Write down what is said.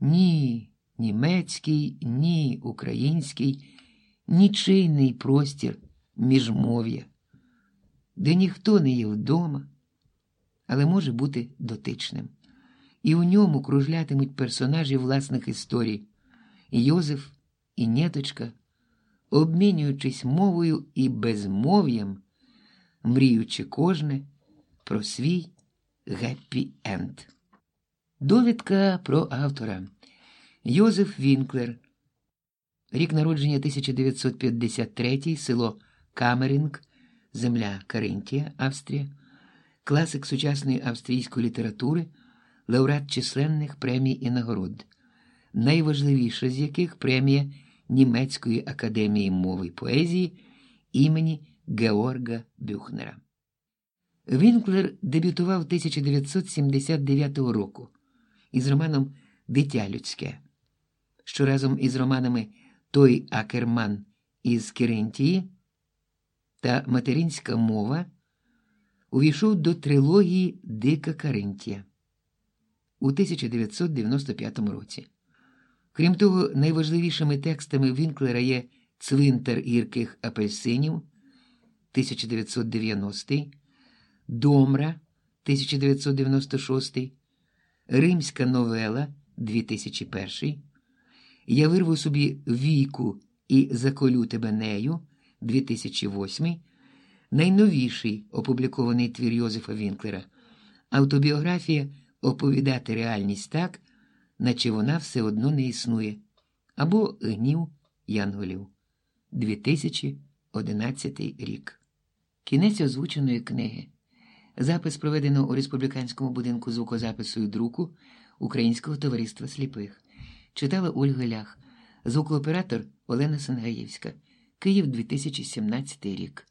ні німецький, ні український, нічийний простір міжмов'я, де ніхто не є вдома, але може бути дотичним. І у ньому кружлятимуть персонажі власних історій Йозеф і Нєточка, обмінюючись мовою і безмов'ям, мріючи кожне про свій геппі енд. Довідка про автора Йозеф Вінклер. Рік народження 1953, село Камеринг, земля Каринтія, Австрія, класик сучасної австрійської літератури, лауреат численних премій і нагород, найважливіша з яких премія Німецької академії мови і поезії імені Георга Бюхнера. Вінклер дебютував 1979 року із романом Дитя людське, що разом із романами Той Акерман із Керентії та Материнська мова увійшов до трилогії Дика Каринтія у 1995 році. Крім того, найважливішими текстами Вінклера є Цвинтар гірких апельсинів 1990, Домра 1996, Римська новела 2001, Я вирву собі віку і заколю тебе нею 2008, найновіший опублікований твір Йозефа Вінклера, автобіографія Оповідати реальність так, наче вона все одно не існує, або Гнів Янголів 2011 рік. Кінець озвученої книги. Запис проведено у республіканському будинку звукозапису і друку Українського товариства сліпих. Читала Ольга Лях, звукооператор Олена Сангаєвська, Київ 2017 рік.